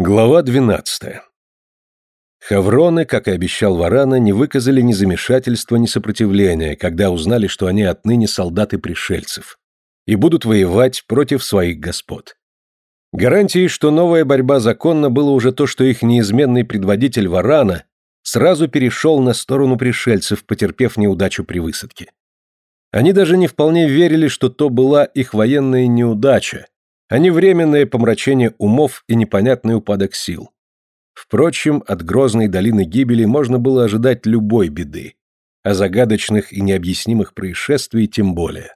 Глава 12. Хавроны, как и обещал Варана, не выказали ни замешательства, ни сопротивления, когда узнали, что они отныне солдаты пришельцев и будут воевать против своих господ. Гарантией, что новая борьба законна, было уже то, что их неизменный предводитель Варана сразу перешел на сторону пришельцев, потерпев неудачу при высадке. Они даже не вполне верили, что то была их военная неудача, а не временное помрачение умов и непонятный упадок сил. Впрочем, от грозной долины гибели можно было ожидать любой беды, а загадочных и необъяснимых происшествий тем более.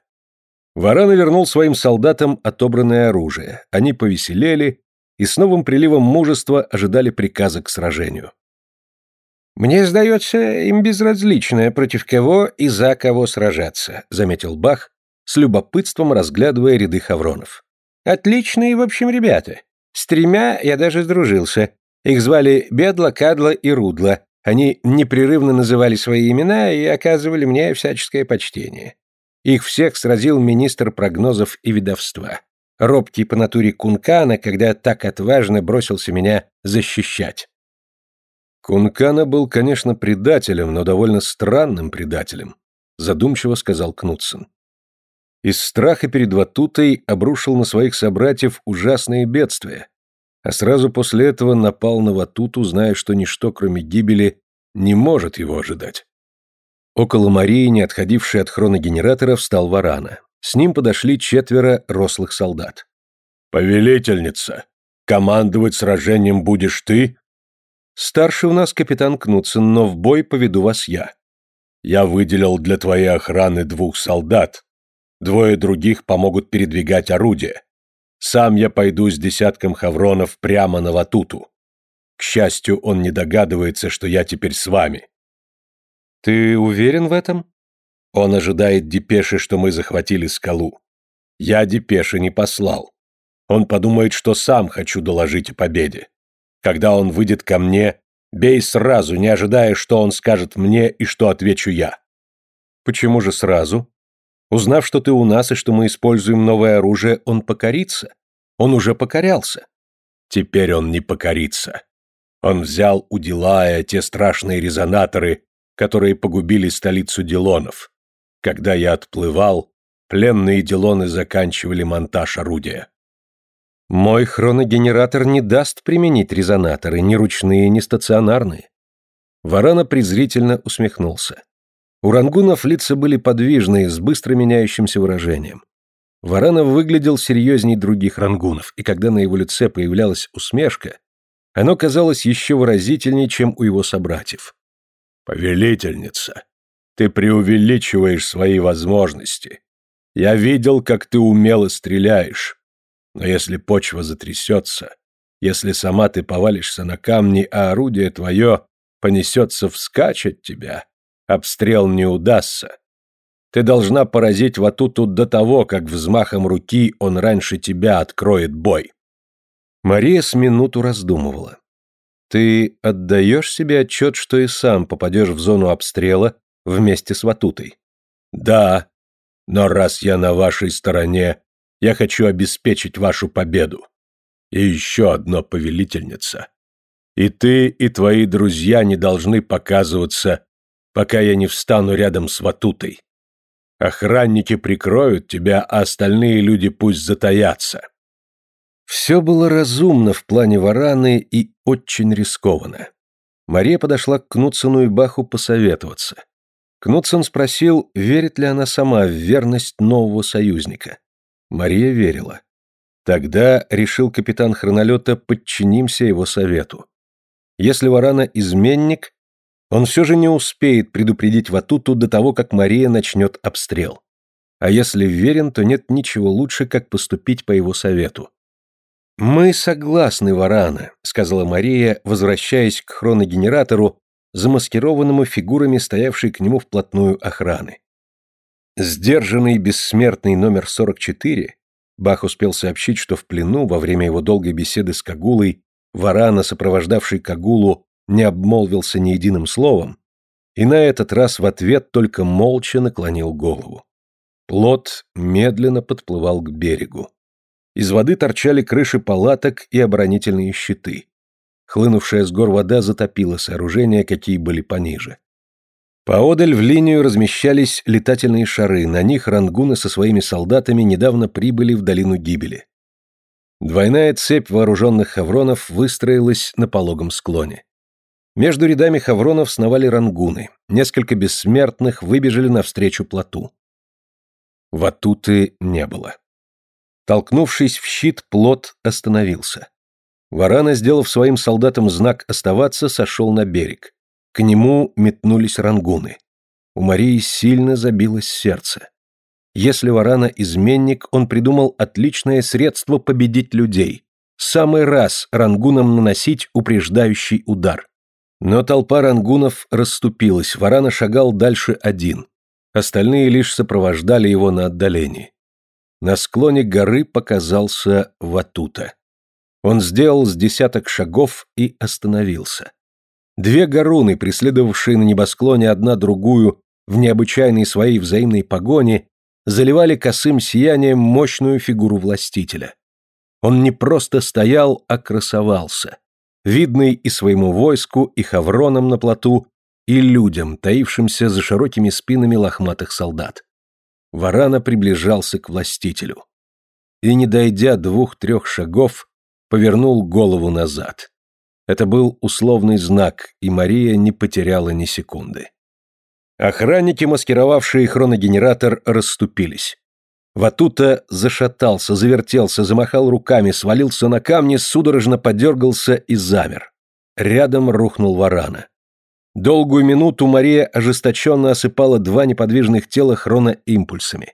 Варана вернул своим солдатам отобранное оружие, они повеселели и с новым приливом мужества ожидали приказа к сражению. «Мне сдается, им безразлично, против кого и за кого сражаться», — заметил Бах, с любопытством разглядывая ряды хавронов. Отличные, в общем, ребята. С тремя я даже сдружился. Их звали Бедла, Кадла и Рудла. Они непрерывно называли свои имена и оказывали мне всяческое почтение. Их всех сразил министр прогнозов и ведовства. Робкий по натуре Кункана, когда так отважно бросился меня защищать. Кункана был, конечно, предателем, но довольно странным предателем, задумчиво сказал Кнутсон. Из страха перед Ватутой обрушил на своих собратьев ужасные бедствия, а сразу после этого напал на Ватуту, зная, что ничто, кроме гибели, не может его ожидать. Около Марии, не отходившей от хроногенератора, встал Варана. С ним подошли четверо рослых солдат. «Повелительница, командовать сражением будешь ты?» «Старший у нас капитан Кнутсен, но в бой поведу вас я». «Я выделил для твоей охраны двух солдат, Двое других помогут передвигать орудия. Сам я пойду с десятком хавронов прямо на Ватуту. К счастью, он не догадывается, что я теперь с вами. Ты уверен в этом? Он ожидает депеши, что мы захватили скалу. Я депеши не послал. Он подумает, что сам хочу доложить о победе. Когда он выйдет ко мне, бей сразу, не ожидая, что он скажет мне и что отвечу я. Почему же сразу? Узнав, что ты у нас и что мы используем новое оружие, он покорится. Он уже покорялся. Теперь он не покорится. Он взял у Дилая те страшные резонаторы, которые погубили столицу Дилонов. Когда я отплывал, пленные Дилоны заканчивали монтаж орудия. Мой хроногенератор не даст применить резонаторы, ни ручные, ни стационарные. Варана презрительно усмехнулся. У рангунов лица были подвижные, с быстро меняющимся выражением. Варанов выглядел серьезней других рангунов, и когда на его лице появлялась усмешка, оно казалось еще выразительнее, чем у его собратьев. «Повелительница, ты преувеличиваешь свои возможности. Я видел, как ты умело стреляешь. Но если почва затрясется, если сама ты повалишься на камни, а орудие твое понесется вскачь от тебя, Обстрел не удастся. Ты должна поразить Ватуту до того, как взмахом руки он раньше тебя откроет бой. Мария с минуту раздумывала. Ты отдаешь себе отчет, что и сам попадешь в зону обстрела вместе с Ватутой? Да, но раз я на вашей стороне, я хочу обеспечить вашу победу. И еще одно, повелительница. И ты, и твои друзья не должны показываться пока я не встану рядом с Ватутой. Охранники прикроют тебя, а остальные люди пусть затаятся. Все было разумно в плане Вараны и очень рискованно. Мария подошла к Кнутсону и Баху посоветоваться. Кнутсон спросил, верит ли она сама в верность нового союзника. Мария верила. Тогда, решил капитан хронолета, подчинимся его совету. Если Варана изменник, он все же не успеет предупредить Ватуту до того, как Мария начнет обстрел. А если верен, то нет ничего лучше, как поступить по его совету. «Мы согласны, Варана», — сказала Мария, возвращаясь к хроногенератору, замаскированному фигурами, стоявшей к нему вплотную охраны. Сдержанный бессмертный номер 44, Бах успел сообщить, что в плену во время его долгой беседы с Кагулой Варана, сопровождавший Кагулу, не обмолвился ни единым словом, и на этот раз в ответ только молча наклонил голову. Плот медленно подплывал к берегу. Из воды торчали крыши палаток и оборонительные щиты. Хлынувшая с гор вода затопила сооружения, какие были пониже. Поодаль в линию размещались летательные шары, на них рангуны со своими солдатами недавно прибыли в долину гибели. Двойная цепь вооруженных хавронов выстроилась на пологом склоне. Между рядами хавронов сновали рангуны, несколько бессмертных выбежали навстречу плоту. Ватуты не было. Толкнувшись в щит, плот остановился. Варана, сделав своим солдатам знак «оставаться», сошел на берег. К нему метнулись рангуны. У Марии сильно забилось сердце. Если Варана изменник, он придумал отличное средство победить людей. Самый раз рангунам наносить упреждающий удар. Но толпа рангунов расступилась, Варана шагал дальше один. Остальные лишь сопровождали его на отдалении. На склоне горы показался Ватута. Он сделал с десяток шагов и остановился. Две горуны, преследовавшие на небосклоне одна другую в необычайной своей взаимной погоне, заливали косым сиянием мощную фигуру властителя. Он не просто стоял, а красовался, видный и своему войску, и хавронам на плоту, и людям, таившимся за широкими спинами лохматых солдат. Варана приближался к властителю. И, не дойдя двух-трех шагов, повернул голову назад. Это был условный знак, и Мария не потеряла ни секунды. Охранники, маскировавшие хроногенератор, расступились. Ватута зашатался, завертелся, замахал руками, свалился на камни, судорожно подергался и замер. Рядом рухнул варана. Долгую минуту Мария ожесточенно осыпала два неподвижных тела хроноимпульсами.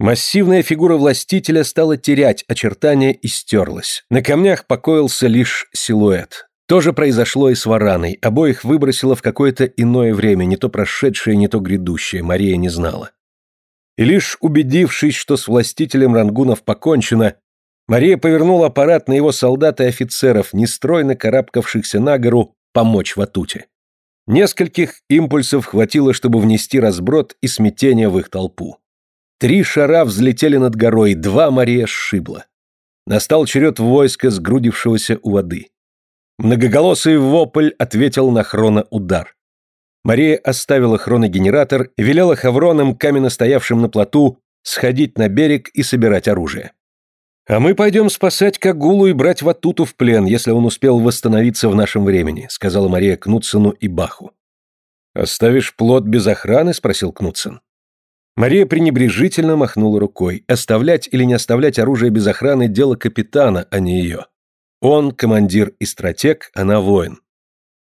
Массивная фигура властителя стала терять очертания и стерлась. На камнях покоился лишь силуэт. То же произошло и с Вараной, обоих выбросило в какое-то иное время, не то прошедшее, не то грядущее, Мария не знала. И лишь убедившись, что с властителем рангунов покончено, Мария повернула аппарат на его солдат и офицеров, нестройно карабкавшихся на гору, помочь Ватуте. Нескольких импульсов хватило, чтобы внести разброд и смятение в их толпу. Три шара взлетели над горой, два Мария сшибла. Настал черед войска, сгрудившегося у воды. Многоголосый вопль ответил на хроноудар. Мария оставила хроногенератор велела хавронам, каменно стоявшим на плоту, сходить на берег и собирать оружие. «А мы пойдем спасать Кагулу и брать Ватуту в плен, если он успел восстановиться в нашем времени», сказала Мария Кнутсену и Баху. «Оставишь плот без охраны?» – спросил Кнутсен. Мария пренебрежительно махнула рукой. Оставлять или не оставлять оружие без охраны – дело капитана, а не ее. Он командир и стратег, она воин.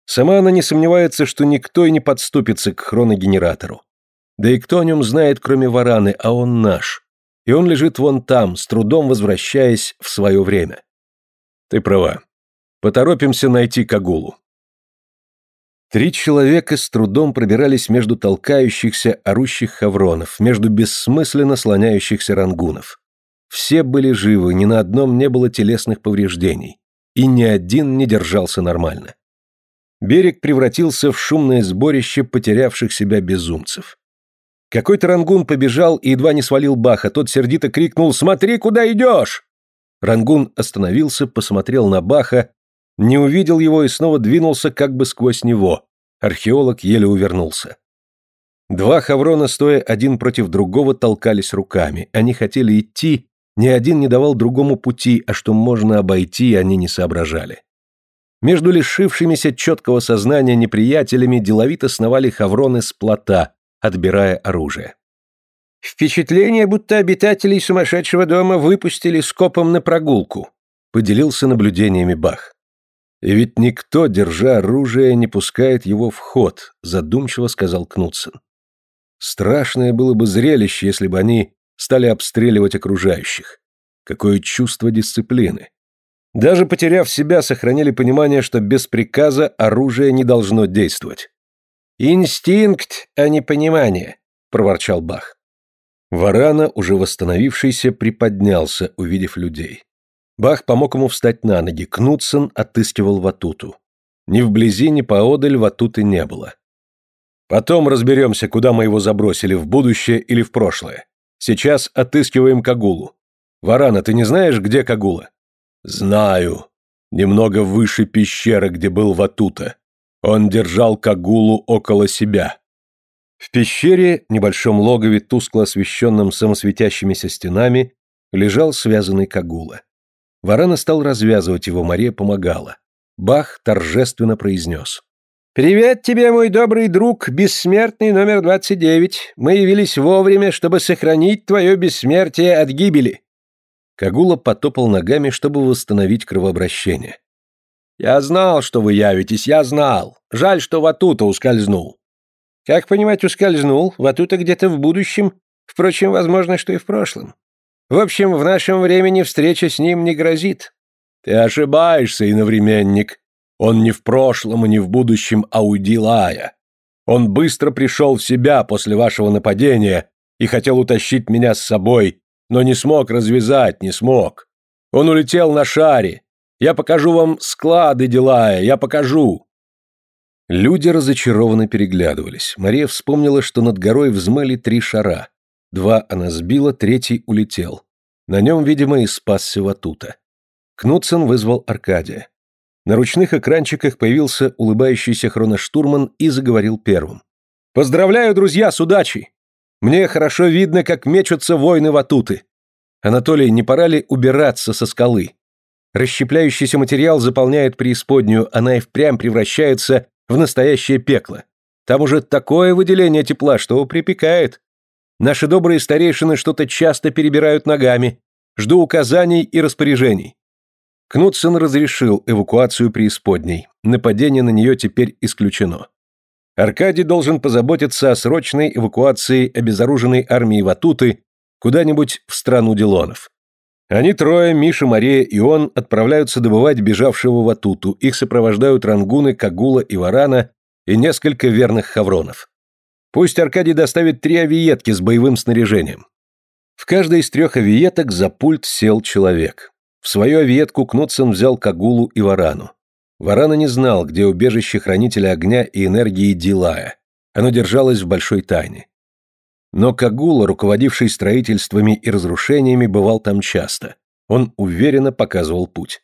Сама она не сомневается, что никто и не подступится к хроногенератору. Да и кто о нем знает, кроме Вараны, а он наш. И он лежит вон там, с трудом возвращаясь в свое время. Ты права. Поторопимся найти Кагулу. Три человека с трудом пробирались между толкающихся, орущих хавронов, между бессмысленно слоняющихся рангунов. Все были живы, ни на одном не было телесных повреждений и ни один не держался нормально. Берег превратился в шумное сборище потерявших себя безумцев. Какой-то рангун побежал и едва не свалил Баха, тот сердито крикнул «Смотри, куда идешь!» Рангун остановился, посмотрел на Баха, не увидел его и снова двинулся как бы сквозь него. Археолог еле увернулся. Два хаврона, стоя один против другого, толкались руками. Они хотели идти, ни один не давал другому пути, а что можно обойти, они не соображали. Между лишившимися четкого сознания неприятелями деловито сновали хавроны с плота, отбирая оружие. «Впечатление, будто обитателей сумасшедшего дома выпустили скопом на прогулку», поделился наблюдениями Бах. «И ведь никто, держа оружие, не пускает его в ход», задумчиво сказал Кнутсен. «Страшное было бы зрелище, если бы они стали обстреливать окружающих. Какое чувство дисциплины. Даже потеряв себя, сохранили понимание, что без приказа оружие не должно действовать. «Инстинкт, а не понимание», — проворчал Бах. Варана, уже восстановившийся, приподнялся, увидев людей. Бах помог ему встать на ноги, Кнутсен отыскивал Ватуту. Ни вблизи, ни поодаль Ватуты не было. «Потом разберемся, куда мы его забросили, в будущее или в прошлое. Сейчас отыскиваем Кагулу. Варана, ты не знаешь, где Кагула? Знаю. Немного выше пещеры, где был Ватута. Он держал Кагулу около себя. В пещере, небольшом логове, тускло освещенном самосветящимися стенами, лежал связанный Кагула. Варана стал развязывать его, Мария помогала. Бах торжественно произнес. «Привет тебе, мой добрый друг, бессмертный номер 29. Мы явились вовремя, чтобы сохранить твое бессмертие от гибели». Кагула потопал ногами, чтобы восстановить кровообращение. «Я знал, что вы явитесь, я знал. Жаль, что Ватута ускользнул». «Как понимать, ускользнул? Ватута где-то в будущем. Впрочем, возможно, что и в прошлом. В общем, в нашем времени встреча с ним не грозит». «Ты ошибаешься, иновременник. Он не в прошлом и не в будущем, а у Дилая. Он быстро пришел в себя после вашего нападения и хотел утащить меня с собой, но не смог развязать, не смог. Он улетел на шаре. Я покажу вам склады Дилая, я покажу. Люди разочарованно переглядывались. Мария вспомнила, что над горой взмыли три шара. Два она сбила, третий улетел. На нем, видимо, и спасся Ватута. Кнутсен вызвал Аркадия. На ручных экранчиках появился улыбающийся хроноштурман и заговорил первым. «Поздравляю, друзья, с удачей! Мне хорошо видно, как мечутся воины Ватуты. Анатолий, не пора ли убираться со скалы? Расщепляющийся материал заполняет преисподнюю, она и впрямь превращается в настоящее пекло. Там уже такое выделение тепла, что припекает. Наши добрые старейшины что-то часто перебирают ногами. Жду указаний и распоряжений. Кнутсен разрешил эвакуацию преисподней. Нападение на нее теперь исключено. Аркадий должен позаботиться о срочной эвакуации обезоруженной армии Ватуты куда-нибудь в страну Дилонов. Они трое, Миша, Мария и он, отправляются добывать бежавшего Ватуту, их сопровождают рангуны, Кагула и Варана и несколько верных хавронов. Пусть Аркадий доставит три авиетки с боевым снаряжением. В каждой из трех авиеток за пульт сел человек. В свою авиетку Кнутсен взял Кагулу и Варану. Варана не знал, где убежище хранителя огня и энергии Дилая. Оно держалось в большой тайне. Но Кагула, руководивший строительствами и разрушениями, бывал там часто. Он уверенно показывал путь.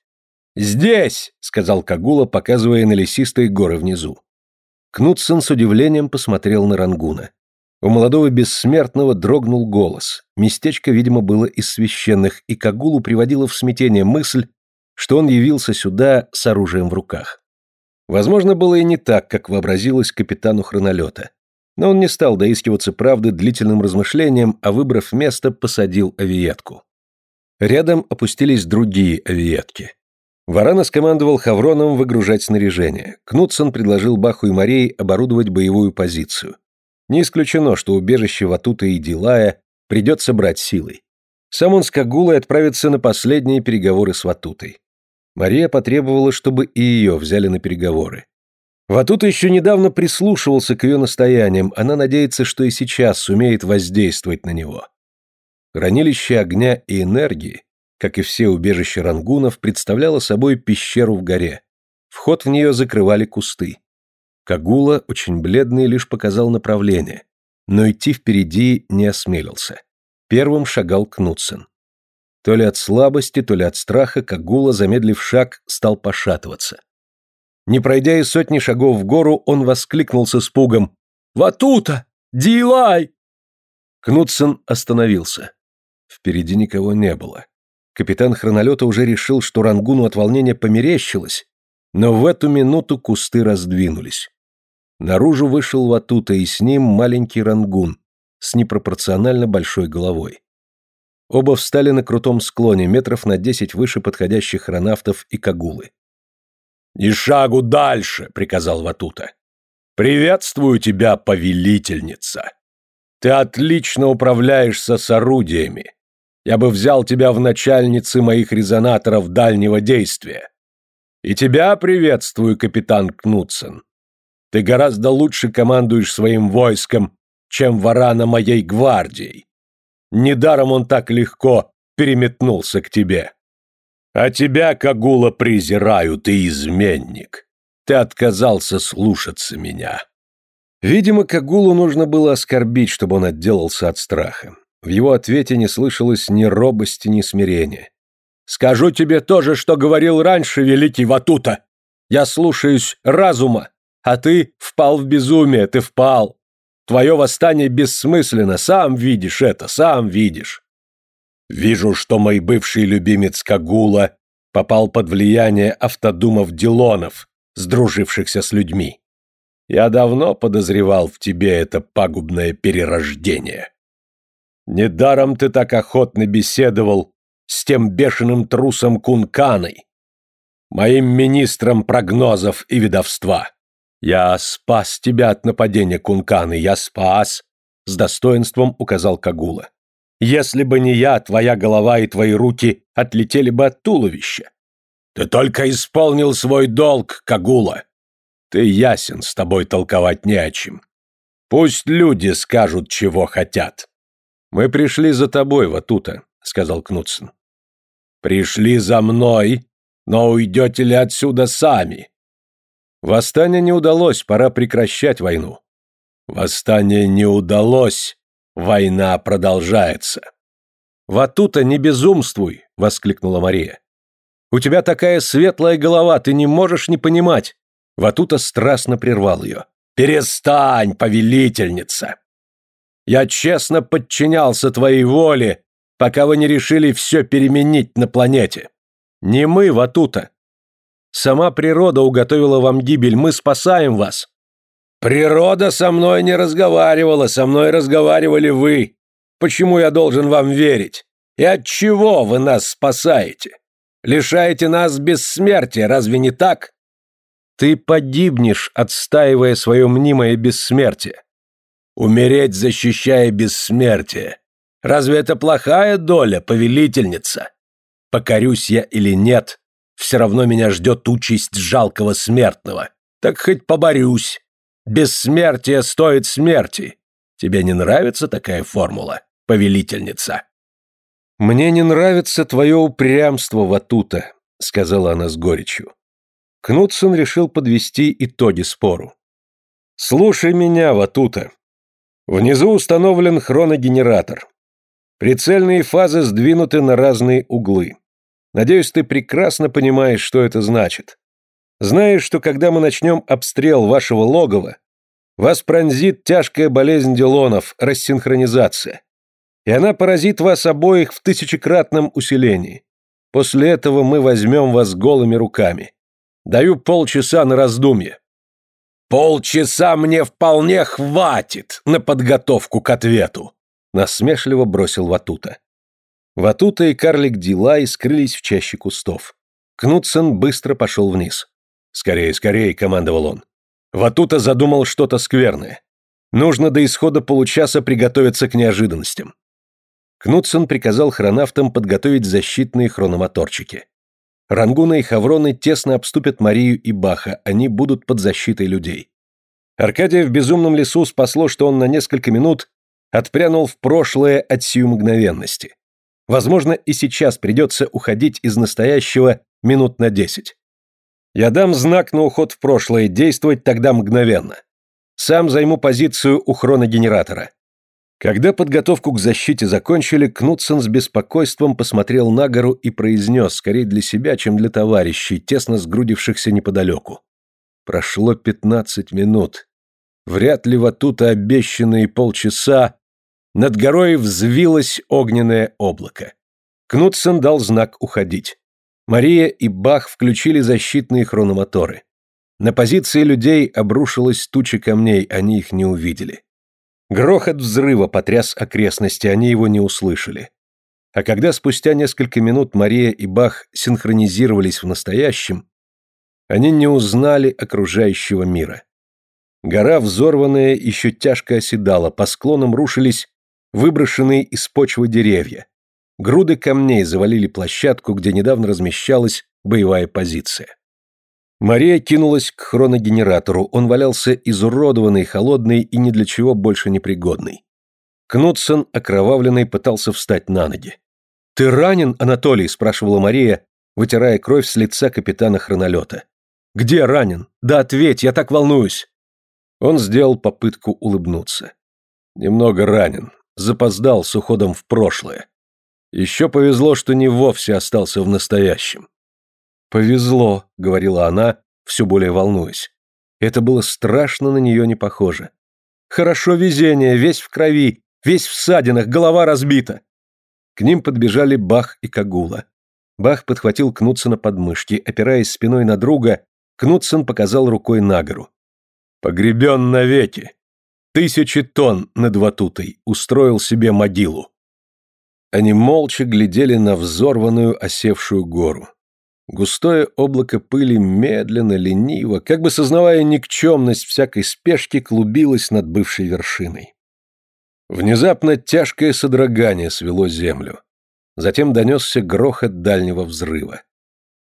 «Здесь!» — сказал Кагула, показывая на лесистые горы внизу. Кнутсен с удивлением посмотрел на Рангуна. У молодого бессмертного дрогнул голос. Местечко, видимо, было из священных, и Кагулу приводила в смятение мысль, что он явился сюда с оружием в руках. Возможно, было и не так, как вообразилось капитану хронолета. Но он не стал доискиваться правды длительным размышлением, а, выбрав место, посадил авиетку. Рядом опустились другие авиетки. Варана скомандовал Хавроном выгружать снаряжение. Кнутсон предложил Баху и Марей оборудовать боевую позицию. Не исключено, что убежище Ватута и Дилая придется брать силой. Сам он с Кагулой отправится на последние переговоры с Ватутой. Мария потребовала, чтобы и ее взяли на переговоры. Ватута еще недавно прислушивался к ее настояниям, она надеется, что и сейчас сумеет воздействовать на него. Хранилище огня и энергии, как и все убежища рангунов, представляло собой пещеру в горе. Вход в нее закрывали кусты. Кагула, очень бледный, лишь показал направление, но идти впереди не осмелился. Первым шагал Кнутсен. То ли от слабости, то ли от страха Кагула, замедлив шаг, стал пошатываться. Не пройдя и сотни шагов в гору, он воскликнул с испугом «Ватута! Дилай!» Кнутсен остановился. Впереди никого не было. Капитан хронолета уже решил, что Рангуну от волнения померещилось, но в эту минуту кусты раздвинулись. Наружу вышел Ватута, и с ним маленький рангун с непропорционально большой головой. Оба встали на крутом склоне, метров на десять выше подходящих хронавтов и кагулы. «И шагу дальше!» — приказал Ватута. «Приветствую тебя, повелительница! Ты отлично управляешься с орудиями. Я бы взял тебя в начальницы моих резонаторов дальнего действия. И тебя приветствую, капитан Кнутсен. Ты гораздо лучше командуешь своим войском, чем варана моей гвардией. Недаром он так легко переметнулся к тебе. А тебя, Кагула, презираю, ты изменник. Ты отказался слушаться меня. Видимо, Кагулу нужно было оскорбить, чтобы он отделался от страха. В его ответе не слышалось ни робости, ни смирения. Скажу тебе то же, что говорил раньше великий Ватута. Я слушаюсь разума, а ты впал в безумие, ты впал. Твое восстание бессмысленно, сам видишь это, сам видишь. Вижу, что мой бывший любимец Кагула попал под влияние автодумов-дилонов, сдружившихся с людьми. Я давно подозревал в тебе это пагубное перерождение. Недаром ты так охотно беседовал с тем бешеным трусом Кунканой, моим министром прогнозов и ведовства. Я спас тебя от нападения Кунканы, я спас, с достоинством указал Кагула. Если бы не я, твоя голова и твои руки отлетели бы от туловища. Ты только исполнил свой долг, Кагула. Ты ясен, с тобой толковать не о чем. Пусть люди скажут, чего хотят. Мы пришли за тобой, Ватута, сказал Кнутсен. Пришли за мной, но уйдете ли отсюда сами? Восстание не удалось, пора прекращать войну. Восстание не удалось, война продолжается. Ватута, не безумствуй, воскликнула Мария. У тебя такая светлая голова, ты не можешь не понимать. Ватута страстно прервал ее. Перестань, повелительница. Я честно подчинялся твоей воле, пока вы не решили все переменить на планете. Не мы, Ватута. Сама природа уготовила вам гибель, мы спасаем вас. Природа со мной не разговаривала, со мной разговаривали вы. Почему я должен вам верить? И от чего вы нас спасаете? Лишаете нас бессмертия, разве не так? Ты погибнешь, отстаивая свое мнимое бессмертие. Умереть, защищая бессмертие. Разве это плохая доля, повелительница? Покорюсь я или нет, все равно меня ждет участь жалкого смертного. Так хоть поборюсь. Бессмертие стоит смерти. Тебе не нравится такая формула, повелительница? «Мне не нравится твое упрямство, Ватута», — сказала она с горечью. Кнутсон решил подвести итоги спору. «Слушай меня, Ватута. Внизу установлен хроногенератор. Прицельные фазы сдвинуты на разные углы. Надеюсь, ты прекрасно понимаешь, что это значит. Знаешь, что когда мы начнем обстрел вашего логова, вас пронзит тяжкая болезнь Дилонов, рассинхронизация и она поразит вас обоих в тысячекратном усилении. После этого мы возьмем вас голыми руками. Даю полчаса на раздумье». «Полчаса мне вполне хватит на подготовку к ответу», — насмешливо бросил Ватута. Ватута и карлик Дилай скрылись в чаще кустов. Кнутсен быстро пошел вниз. «Скорее, скорее», — командовал он. Ватута задумал что-то скверное. Нужно до исхода получаса приготовиться к неожиданностям. Кнутсон приказал хронавтам подготовить защитные хрономоторчики. Рангуна и Хавроны тесно обступят Марию и Баха, они будут под защитой людей. Аркадия в безумном лесу спасло, что он на несколько минут отпрянул в прошлое от сию мгновенности. Возможно, и сейчас придется уходить из настоящего минут на десять. Я дам знак на уход в прошлое, действовать тогда мгновенно. Сам займу позицию у хроногенератора. Когда подготовку к защите закончили, Кнутсен с беспокойством посмотрел на гору и произнес, скорее для себя, чем для товарищей, тесно сгрудившихся неподалеку. Прошло пятнадцать минут. Вряд ли вот тут обещанные полчаса над горой взвилось огненное облако. Кнутсен дал знак уходить. Мария и Бах включили защитные хрономоторы. На позиции людей обрушилась туча камней, они их не увидели. Грохот взрыва потряс окрестности, они его не услышали. А когда спустя несколько минут Мария и Бах синхронизировались в настоящем, они не узнали окружающего мира. Гора, взорванная, еще тяжко оседала, по склонам рушились выброшенные из почвы деревья. Груды камней завалили площадку, где недавно размещалась боевая позиция. Мария кинулась к хроногенератору, он валялся изуродованный, холодный и ни для чего больше не пригодный. Кнутсон, окровавленный, пытался встать на ноги. «Ты ранен, Анатолий?» – спрашивала Мария, вытирая кровь с лица капитана хронолета. «Где ранен? Да ответь, я так волнуюсь!» Он сделал попытку улыбнуться. «Немного ранен. Запоздал с уходом в прошлое. Еще повезло, что не вовсе остался в настоящем. «Повезло», — говорила она, все более волнуясь. Это было страшно на нее не похоже. «Хорошо везение, весь в крови, весь в ссадинах, голова разбита». К ним подбежали Бах и Кагула. Бах подхватил Кнутсона под мышки, опираясь спиной на друга, Кнутсон показал рукой на гору. «Погребен навеки. Тысячи тонн над Ватутой, устроил себе могилу». Они молча глядели на взорванную осевшую гору. Густое облако пыли медленно, лениво, как бы сознавая никчемность всякой спешки, клубилось над бывшей вершиной. Внезапно тяжкое содрогание свело землю. Затем донесся грохот дальнего взрыва.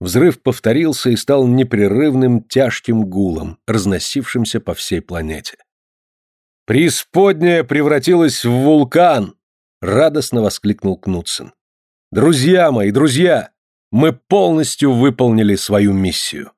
Взрыв повторился и стал непрерывным тяжким гулом, разносившимся по всей планете. «Преисподняя превратилась в вулкан!» — радостно воскликнул Кнутсен. «Друзья мои, друзья! Мы полностью выполнили свою миссию!»